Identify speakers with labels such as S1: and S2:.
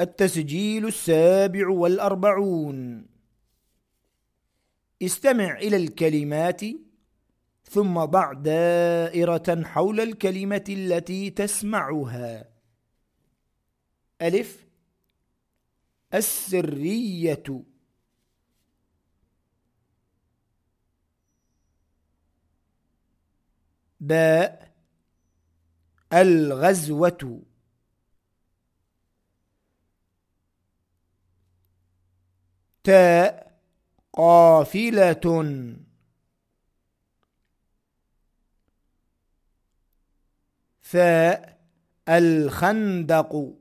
S1: التسجيل السابع والأربعون. استمع إلى الكلمات ثم ضع دائرة حول الكلمة التي تسمعها. ألف. السرية. باء. الغزوة. قافلة. ثاء الخندق.